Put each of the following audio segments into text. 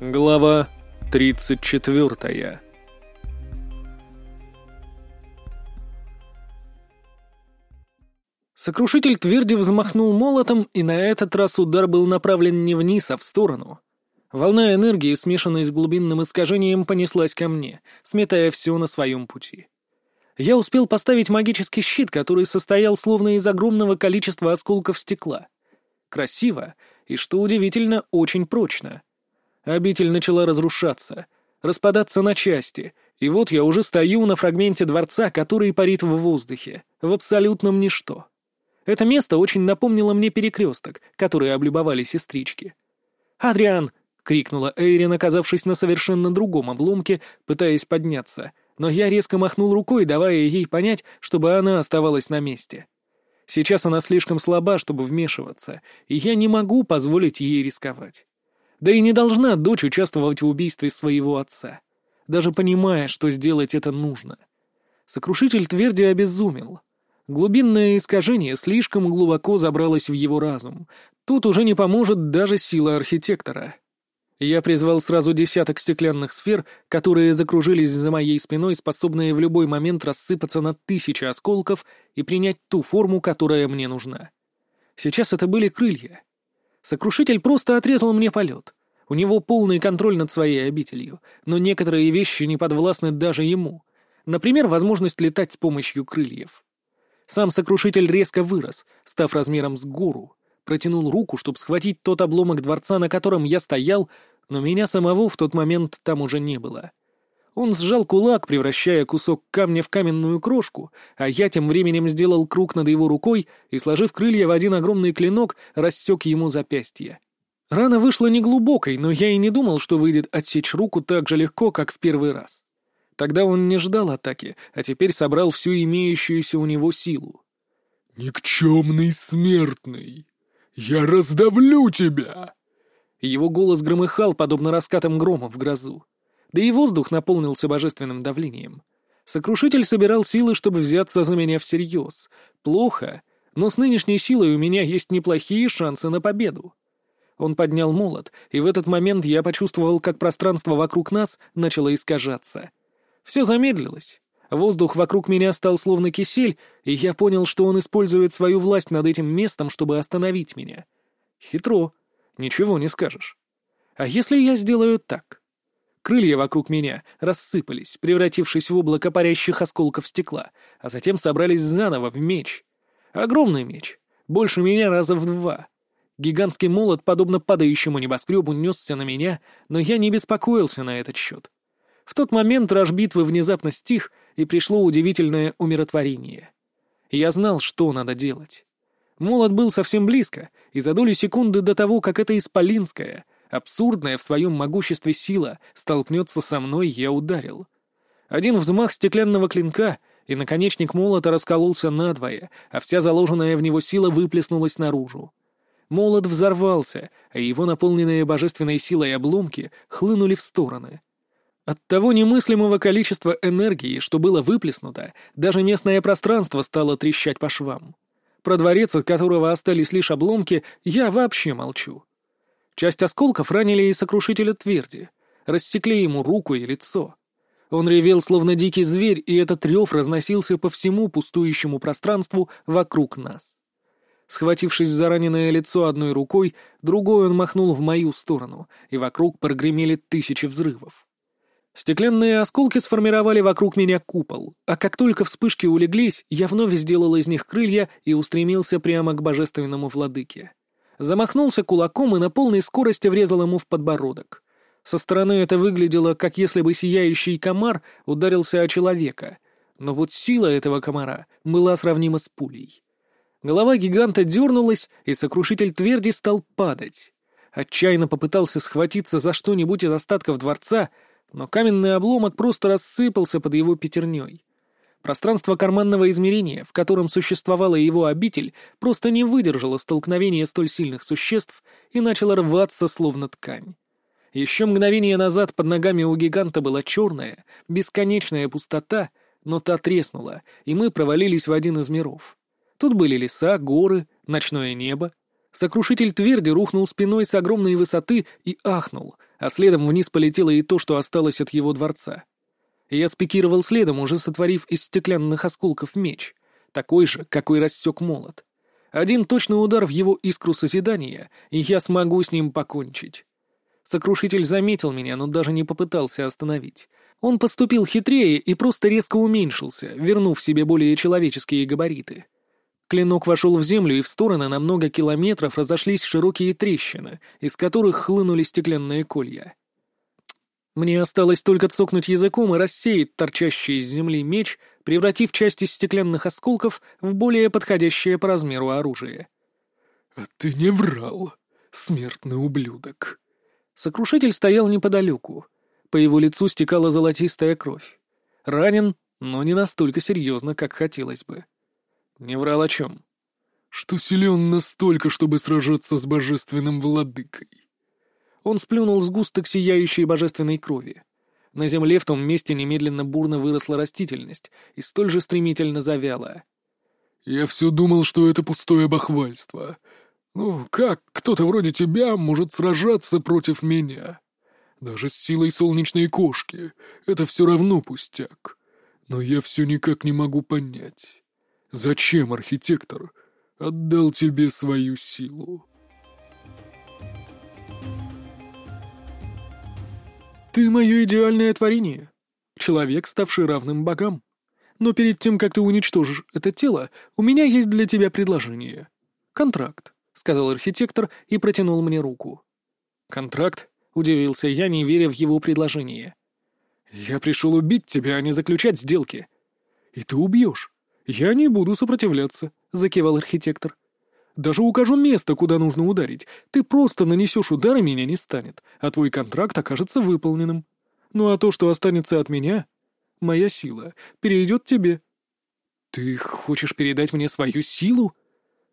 Глава 34 Сокрушитель тверди взмахнул молотом, и на этот раз удар был направлен не вниз, а в сторону. Волна энергии, смешанной с глубинным искажением, понеслась ко мне, сметая все на своем пути. Я успел поставить магический щит, который состоял словно из огромного количества осколков стекла. Красиво и, что удивительно, очень прочно — Обитель начала разрушаться, распадаться на части, и вот я уже стою на фрагменте дворца, который парит в воздухе, в абсолютном ничто. Это место очень напомнило мне перекресток, который облюбовали сестрички. «Адриан!» — крикнула Эйрин, оказавшись на совершенно другом обломке, пытаясь подняться, но я резко махнул рукой, давая ей понять, чтобы она оставалась на месте. Сейчас она слишком слаба, чтобы вмешиваться, и я не могу позволить ей рисковать. Да и не должна дочь участвовать в убийстве своего отца, даже понимая, что сделать это нужно. Сокрушитель тверди обезумел. Глубинное искажение слишком глубоко забралось в его разум. Тут уже не поможет даже сила архитектора. Я призвал сразу десяток стеклянных сфер, которые закружились за моей спиной, способные в любой момент рассыпаться на тысячи осколков и принять ту форму, которая мне нужна. Сейчас это были крылья. Сокрушитель просто отрезал мне полет. У него полный контроль над своей обителью, но некоторые вещи не подвластны даже ему. Например, возможность летать с помощью крыльев. Сам сокрушитель резко вырос, став размером с гору. Протянул руку, чтобы схватить тот обломок дворца, на котором я стоял, но меня самого в тот момент там уже не было. Он сжал кулак, превращая кусок камня в каменную крошку, а я тем временем сделал круг над его рукой и, сложив крылья в один огромный клинок, рассек ему запястье. Рана вышла неглубокой, но я и не думал, что выйдет отсечь руку так же легко, как в первый раз. Тогда он не ждал атаки, а теперь собрал всю имеющуюся у него силу. «Никчемный смертный! Я раздавлю тебя!» Его голос громыхал, подобно раскатам грома в грозу да и воздух наполнился божественным давлением. Сокрушитель собирал силы, чтобы взяться за меня всерьез. Плохо, но с нынешней силой у меня есть неплохие шансы на победу. Он поднял молот, и в этот момент я почувствовал, как пространство вокруг нас начало искажаться. Все замедлилось. Воздух вокруг меня стал словно кисель, и я понял, что он использует свою власть над этим местом, чтобы остановить меня. Хитро. Ничего не скажешь. А если я сделаю так? Крылья вокруг меня рассыпались, превратившись в облако парящих осколков стекла, а затем собрались заново в меч. Огромный меч, больше меня раза в два. Гигантский молот, подобно падающему небоскребу, несся на меня, но я не беспокоился на этот счет. В тот момент раж битвы внезапно стих, и пришло удивительное умиротворение. Я знал, что надо делать. Молот был совсем близко, и за долю секунды до того, как эта исполинская, Абсурдная в своем могуществе сила столкнется со мной, я ударил. Один взмах стеклянного клинка, и наконечник молота раскололся надвое, а вся заложенная в него сила выплеснулась наружу. Молот взорвался, а его наполненные божественной силой обломки хлынули в стороны. От того немыслимого количества энергии, что было выплеснуто, даже местное пространство стало трещать по швам. Про дворец, от которого остались лишь обломки, я вообще молчу. Часть осколков ранили и сокрушителя тверди, рассекли ему руку и лицо. Он ревел, словно дикий зверь, и этот рев разносился по всему пустующему пространству вокруг нас. Схватившись за раненое лицо одной рукой, другой он махнул в мою сторону, и вокруг прогремели тысячи взрывов. Стеклянные осколки сформировали вокруг меня купол, а как только вспышки улеглись, я вновь сделал из них крылья и устремился прямо к божественному владыке замахнулся кулаком и на полной скорости врезал ему в подбородок. Со стороны это выглядело, как если бы сияющий комар ударился о человека, но вот сила этого комара была сравнима с пулей. Голова гиганта дернулась, и сокрушитель тверди стал падать. Отчаянно попытался схватиться за что-нибудь из остатков дворца, но каменный обломок просто рассыпался под его пятерней. Пространство карманного измерения, в котором существовала его обитель, просто не выдержало столкновения столь сильных существ и начало рваться, словно ткань. Еще мгновение назад под ногами у гиганта была черная, бесконечная пустота, но та треснула, и мы провалились в один из миров. Тут были леса, горы, ночное небо. Сокрушитель тверди рухнул спиной с огромной высоты и ахнул, а следом вниз полетело и то, что осталось от его дворца. Я спикировал следом, уже сотворив из стеклянных осколков меч, такой же, какой рассек молот. Один точный удар в его искру созидания, и я смогу с ним покончить. Сокрушитель заметил меня, но даже не попытался остановить. Он поступил хитрее и просто резко уменьшился, вернув себе более человеческие габариты. Клинок вошел в землю, и в стороны на много километров разошлись широкие трещины, из которых хлынули стеклянные колья. Мне осталось только цокнуть языком и рассеять торчащий из земли меч, превратив часть из стеклянных осколков в более подходящее по размеру оружие. «А ты не врал, смертный ублюдок!» Сокрушитель стоял неподалеку. По его лицу стекала золотистая кровь. Ранен, но не настолько серьезно, как хотелось бы. Не врал о чем? Что силен настолько, чтобы сражаться с божественным владыкой. Он сплюнул сгусток сияющей божественной крови. На земле в том месте немедленно бурно выросла растительность и столь же стремительно завяла. «Я все думал, что это пустое бахвальство. Ну, как кто-то вроде тебя может сражаться против меня? Даже с силой солнечной кошки это все равно пустяк. Но я все никак не могу понять». Зачем архитектор отдал тебе свою силу? Ты мое идеальное творение. Человек, ставший равным богам. Но перед тем, как ты уничтожишь это тело, у меня есть для тебя предложение. Контракт, — сказал архитектор и протянул мне руку. Контракт? — удивился я, не веря в его предложение. Я пришел убить тебя, а не заключать сделки. И ты убьешь. «Я не буду сопротивляться», — закивал архитектор. «Даже укажу место, куда нужно ударить. Ты просто нанесешь удар, и меня не станет, а твой контракт окажется выполненным. Ну а то, что останется от меня, моя сила, перейдет тебе». «Ты хочешь передать мне свою силу?»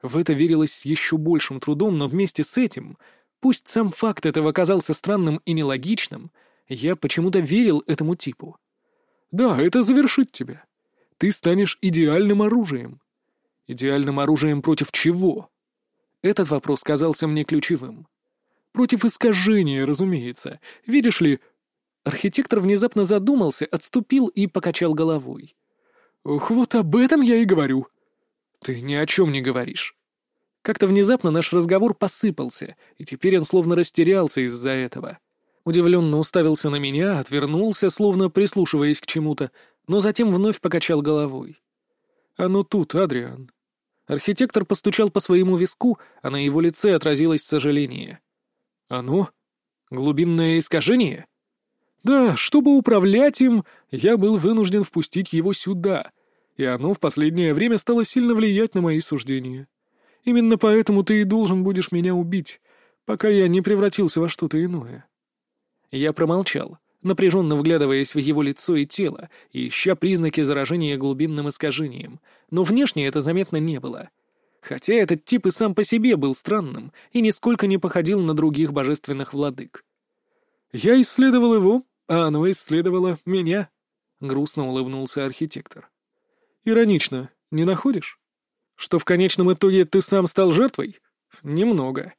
В это верилось с еще большим трудом, но вместе с этим, пусть сам факт этого оказался странным и нелогичным, я почему-то верил этому типу. «Да, это завершит тебя ты станешь идеальным оружием. Идеальным оружием против чего? Этот вопрос казался мне ключевым. Против искажения, разумеется. Видишь ли, архитектор внезапно задумался, отступил и покачал головой. «Ох, вот об этом я и говорю». «Ты ни о чем не говоришь». Как-то внезапно наш разговор посыпался, и теперь он словно растерялся из-за этого. Удивленно уставился на меня, отвернулся, словно прислушиваясь к чему-то, но затем вновь покачал головой. «Оно тут, Адриан». Архитектор постучал по своему виску, а на его лице отразилось сожаление. «Оно? Глубинное искажение?» «Да, чтобы управлять им, я был вынужден впустить его сюда, и оно в последнее время стало сильно влиять на мои суждения. Именно поэтому ты и должен будешь меня убить, пока я не превратился во что-то иное». Я промолчал напряженно вглядываясь в его лицо и тело, ища признаки заражения глубинным искажением, но внешне это заметно не было. Хотя этот тип и сам по себе был странным и нисколько не походил на других божественных владык. «Я исследовал его, а оно исследовало меня», — грустно улыбнулся архитектор. «Иронично, не находишь? Что в конечном итоге ты сам стал жертвой? Немного.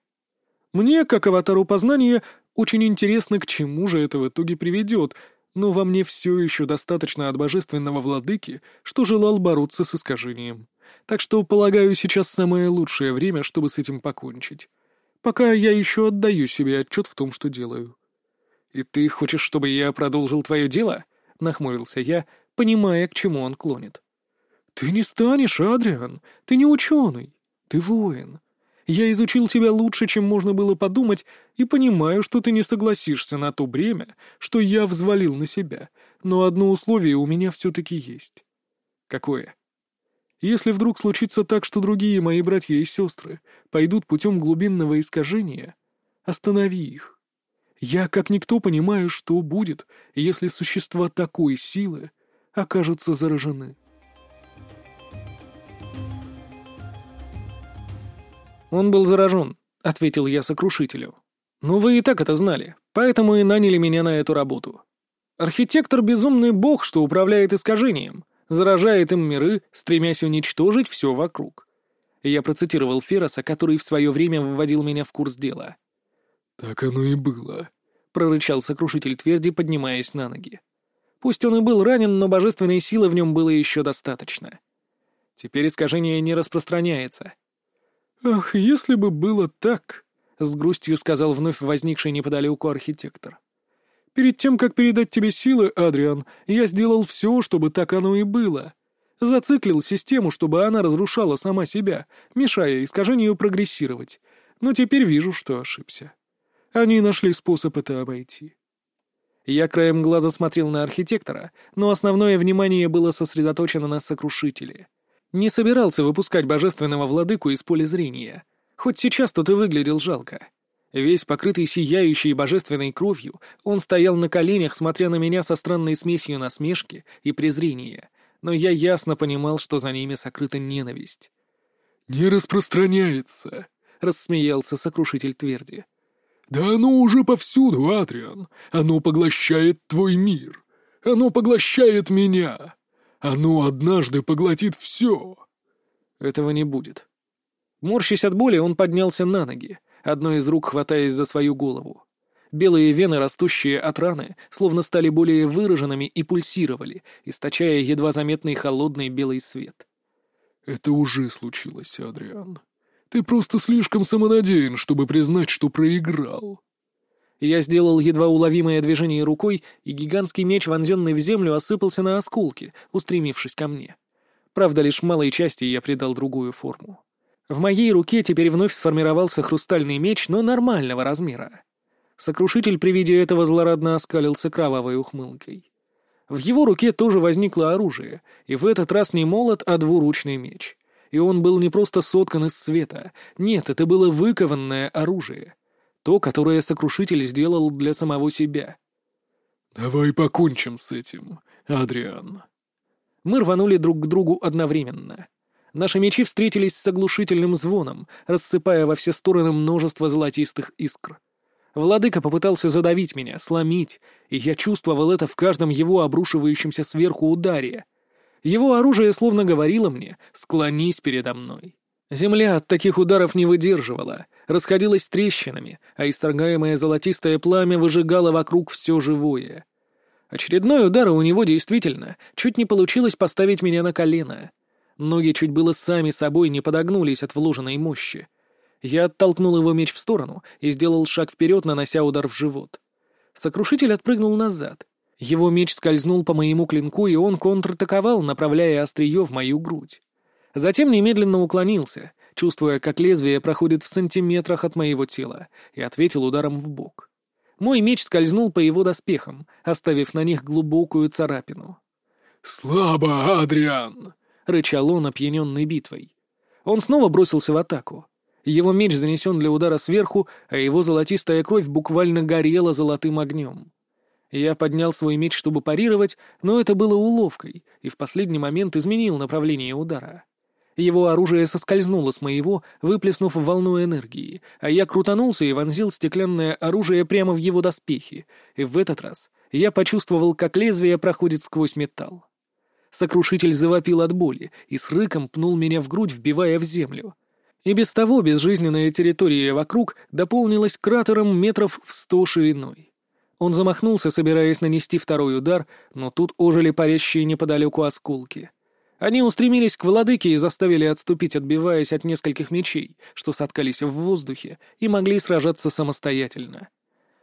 Мне, как аватару познания, очень интересно, к чему же это в итоге приведет, но во мне все еще достаточно от божественного владыки, что желал бороться с искажением. Так что, полагаю, сейчас самое лучшее время, чтобы с этим покончить. Пока я еще отдаю себе отчет в том, что делаю. «И ты хочешь, чтобы я продолжил твое дело?» — нахмурился я, понимая, к чему он клонит. «Ты не станешь, Адриан. Ты не ученый. Ты воин. Я изучил тебя лучше, чем можно было подумать, и понимаю, что ты не согласишься на то бремя, что я взвалил на себя, но одно условие у меня все-таки есть. Какое? Если вдруг случится так, что другие мои братья и сестры пойдут путем глубинного искажения, останови их. Я, как никто, понимаю, что будет, если существа такой силы окажутся заражены. «Он был заражен», — ответил я сокрушителю. «Ну вы и так это знали, поэтому и наняли меня на эту работу. Архитектор — безумный бог, что управляет искажением, заражает им миры, стремясь уничтожить все вокруг. Я процитировал Фероса, который в свое время вводил меня в курс дела. «Так оно и было», — прорычал сокрушитель тверди, поднимаясь на ноги. Пусть он и был ранен, но божественной силы в нем было еще достаточно. Теперь искажение не распространяется. «Ах, если бы было так», — с грустью сказал вновь возникший неподалеку архитектор. «Перед тем, как передать тебе силы, Адриан, я сделал все, чтобы так оно и было. Зациклил систему, чтобы она разрушала сама себя, мешая искажению прогрессировать. Но теперь вижу, что ошибся. Они нашли способ это обойти». Я краем глаза смотрел на архитектора, но основное внимание было сосредоточено на сокрушителе. Не собирался выпускать божественного владыку из поля зрения. Хоть сейчас тот и выглядел жалко. Весь покрытый сияющей божественной кровью, он стоял на коленях, смотря на меня со странной смесью насмешки и презрения, но я ясно понимал, что за ними сокрыта ненависть. «Не распространяется», — рассмеялся сокрушитель тверди. «Да оно уже повсюду, Адриан. Оно поглощает твой мир. Оно поглощает меня. Оно однажды поглотит все». «Этого не будет». Морщись от боли, он поднялся на ноги, одной из рук хватаясь за свою голову. Белые вены, растущие от раны, словно стали более выраженными и пульсировали, источая едва заметный холодный белый свет. «Это уже случилось, Адриан. Ты просто слишком самонадеян, чтобы признать, что проиграл». Я сделал едва уловимое движение рукой, и гигантский меч, вонзенный в землю, осыпался на осколки, устремившись ко мне. Правда, лишь малой части я придал другую форму. В моей руке теперь вновь сформировался хрустальный меч, но нормального размера. Сокрушитель при виде этого злорадно оскалился кровавой ухмылкой. В его руке тоже возникло оружие, и в этот раз не молот, а двуручный меч. И он был не просто соткан из света. Нет, это было выкованное оружие. То, которое Сокрушитель сделал для самого себя. «Давай покончим с этим, Адриан». Мы рванули друг к другу одновременно. Наши мечи встретились с оглушительным звоном, рассыпая во все стороны множество золотистых искр. Владыка попытался задавить меня, сломить, и я чувствовал это в каждом его обрушивающемся сверху ударе. Его оружие словно говорило мне «склонись передо мной». Земля от таких ударов не выдерживала, расходилась трещинами, а исторгаемое золотистое пламя выжигало вокруг все живое. Очередной удар у него действительно чуть не получилось поставить меня на колено. Ноги чуть было сами собой не подогнулись от вложенной мощи. Я оттолкнул его меч в сторону и сделал шаг вперед, нанося удар в живот. Сокрушитель отпрыгнул назад. Его меч скользнул по моему клинку, и он контратаковал, направляя острие в мою грудь. Затем немедленно уклонился, чувствуя, как лезвие проходит в сантиметрах от моего тела, и ответил ударом в бок. Мой меч скользнул по его доспехам, оставив на них глубокую царапину. «Слабо, Адриан!» — рычал он, опьяненный битвой. Он снова бросился в атаку. Его меч занесен для удара сверху, а его золотистая кровь буквально горела золотым огнем. Я поднял свой меч, чтобы парировать, но это было уловкой, и в последний момент изменил направление удара. Его оружие соскользнуло с моего, выплеснув волну энергии, а я крутанулся и вонзил стеклянное оружие прямо в его доспехи, и в этот раз я почувствовал, как лезвие проходит сквозь металл. Сокрушитель завопил от боли и с рыком пнул меня в грудь, вбивая в землю. И без того безжизненная территория вокруг дополнилась кратером метров в сто шириной. Он замахнулся, собираясь нанести второй удар, но тут ожили парящие неподалеку осколки. Они устремились к владыке и заставили отступить, отбиваясь от нескольких мечей, что соткались в воздухе и могли сражаться самостоятельно.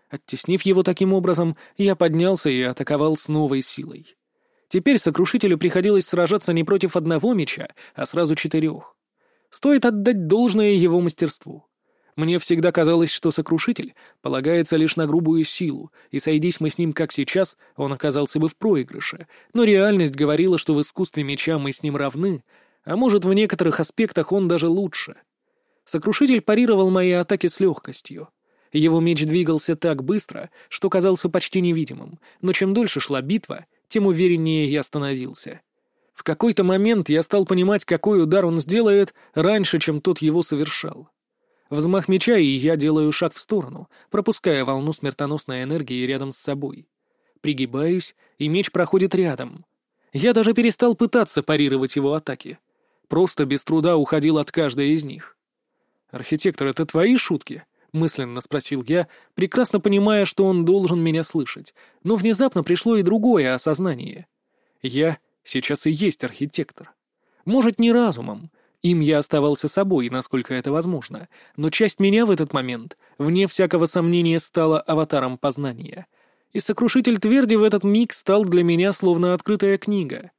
Оттеснив его таким образом, я поднялся и атаковал с новой силой. Теперь сокрушителю приходилось сражаться не против одного меча, а сразу четырех. Стоит отдать должное его мастерству. Мне всегда казалось, что сокрушитель полагается лишь на грубую силу, и сойдись мы с ним как сейчас, он оказался бы в проигрыше, но реальность говорила, что в искусстве меча мы с ним равны, а может, в некоторых аспектах он даже лучше. Сокрушитель парировал мои атаки с легкостью. Его меч двигался так быстро, что казался почти невидимым, но чем дольше шла битва, тем увереннее я становился. В какой-то момент я стал понимать, какой удар он сделает раньше, чем тот его совершал. Взмах меча, и я делаю шаг в сторону, пропуская волну смертоносной энергии рядом с собой. Пригибаюсь, и меч проходит рядом. Я даже перестал пытаться парировать его атаки. Просто без труда уходил от каждой из них. «Архитектор, это твои шутки?» — мысленно спросил я, прекрасно понимая, что он должен меня слышать. Но внезапно пришло и другое осознание. Я сейчас и есть архитектор. Может, не разумом. Им я оставался собой, насколько это возможно. Но часть меня в этот момент, вне всякого сомнения, стала аватаром познания. И сокрушитель тверди в этот миг стал для меня словно открытая книга.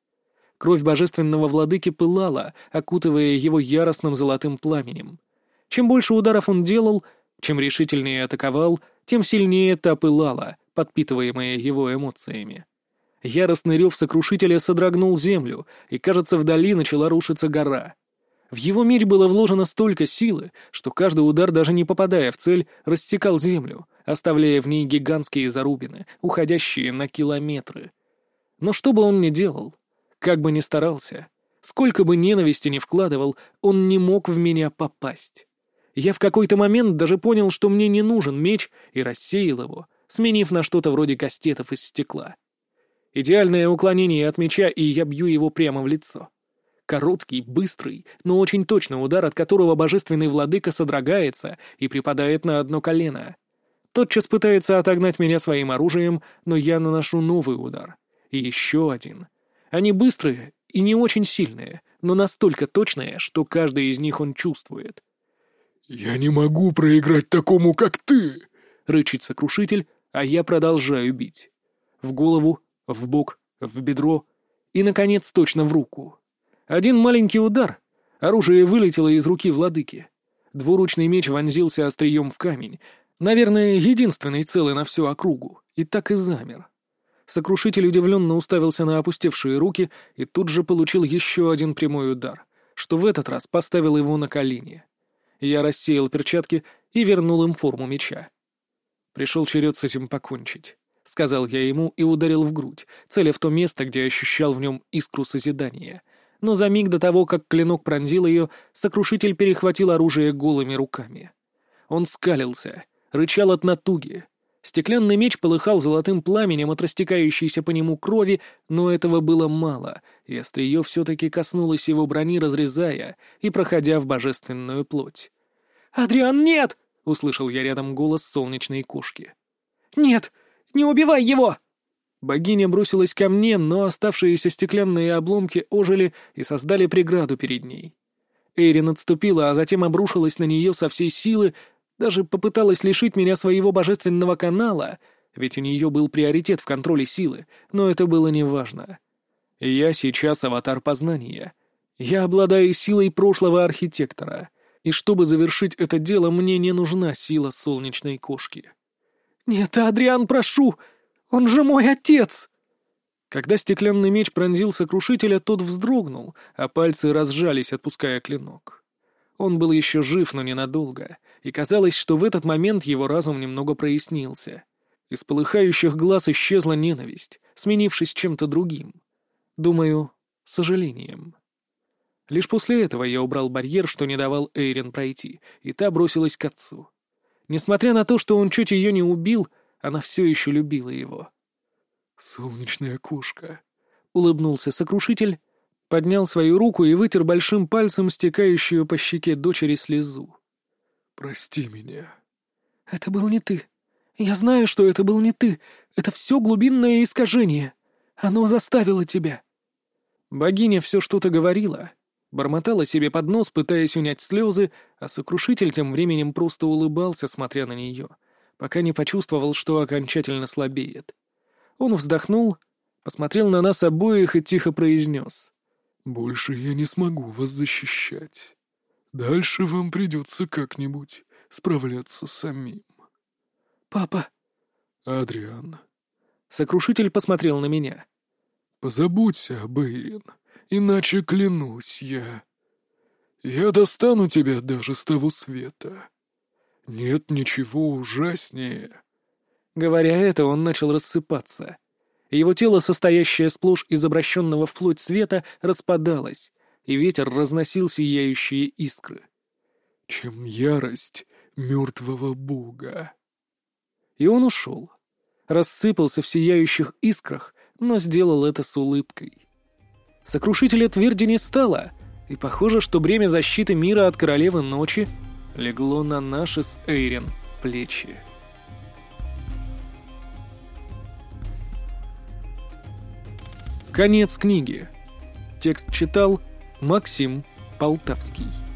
Кровь божественного владыки пылала, окутывая его яростным золотым пламенем. Чем больше ударов он делал, чем решительнее атаковал, тем сильнее та пылала, подпитываемая его эмоциями. Яростный рев сокрушителя содрогнул землю, и, кажется, вдали начала рушиться гора. В его меч было вложено столько силы, что каждый удар, даже не попадая в цель, рассекал землю, оставляя в ней гигантские зарубины, уходящие на километры. Но что бы он ни делал, как бы ни старался, сколько бы ненависти ни вкладывал, он не мог в меня попасть. Я в какой-то момент даже понял, что мне не нужен меч, и рассеял его, сменив на что-то вроде кастетов из стекла. Идеальное уклонение от меча, и я бью его прямо в лицо. Короткий, быстрый, но очень точный удар, от которого божественный владыка содрогается и припадает на одно колено. Тотчас пытается отогнать меня своим оружием, но я наношу новый удар. И еще один. Они быстрые и не очень сильные, но настолько точные, что каждый из них он чувствует. «Я не могу проиграть такому, как ты!» — рычит сокрушитель, а я продолжаю бить. В голову, в бок, в бедро и, наконец, точно в руку. Один маленький удар. Оружие вылетело из руки владыки. Двуручный меч вонзился острием в камень. Наверное, единственный целый на всю округу. И так и замер. Сокрушитель удивленно уставился на опустевшие руки и тут же получил еще один прямой удар, что в этот раз поставил его на колени. Я рассеял перчатки и вернул им форму меча. Пришел черед с этим покончить. — сказал я ему и ударил в грудь, целя в то место, где ощущал в нем искру созидания. Но за миг до того, как клинок пронзил ее, сокрушитель перехватил оружие голыми руками. Он скалился, рычал от натуги. Стеклянный меч полыхал золотым пламенем от растекающейся по нему крови, но этого было мало, и острие все-таки коснулось его брони, разрезая и проходя в божественную плоть. «Адриан, нет!» — услышал я рядом голос солнечной кошки. «Нет! Не убивай его!» Богиня бросилась ко мне, но оставшиеся стеклянные обломки ожили и создали преграду перед ней. Эйрин отступила, а затем обрушилась на нее со всей силы, даже попыталась лишить меня своего божественного канала, ведь у нее был приоритет в контроле силы, но это было неважно. Я сейчас аватар познания. Я обладаю силой прошлого архитектора, и чтобы завершить это дело, мне не нужна сила солнечной кошки. «Нет, Адриан, прошу! Он же мой отец!» Когда стеклянный меч пронзил сокрушителя, тот вздрогнул, а пальцы разжались, отпуская клинок. Он был еще жив, но ненадолго, и казалось, что в этот момент его разум немного прояснился. Из полыхающих глаз исчезла ненависть, сменившись чем-то другим. Думаю, сожалением. Лишь после этого я убрал барьер, что не давал Эйрин пройти, и та бросилась к отцу. Несмотря на то, что он чуть ее не убил, она все еще любила его. «Солнечная кошка», — улыбнулся сокрушитель, поднял свою руку и вытер большим пальцем стекающую по щеке дочери слезу. «Прости меня». «Это был не ты. Я знаю, что это был не ты. Это все глубинное искажение. Оно заставило тебя». Богиня все что-то говорила, Бормотала себе под нос, пытаясь унять слезы, а сокрушитель тем временем просто улыбался, смотря на нее, пока не почувствовал, что окончательно слабеет. Он вздохнул, посмотрел на нас обоих и тихо произнес. «Больше я не смогу вас защищать. Дальше вам придется как-нибудь справляться самим». «Папа!» «Адриан». Сокрушитель посмотрел на меня. «Позаботься об. Иначе клянусь я. Я достану тебя даже с того света. Нет ничего ужаснее. Говоря это, он начал рассыпаться. Его тело, состоящее сплошь из обращенного вплоть света, распадалось, и ветер разносил сияющие искры. Чем ярость мертвого бога. И он ушел. Рассыпался в сияющих искрах, но сделал это с улыбкой. Сокрушителя тверди не стало, И похоже, что бремя защиты мира от королевы ночи легло на наши с Эйрин плечи. Конец книги. Текст читал Максим Полтавский.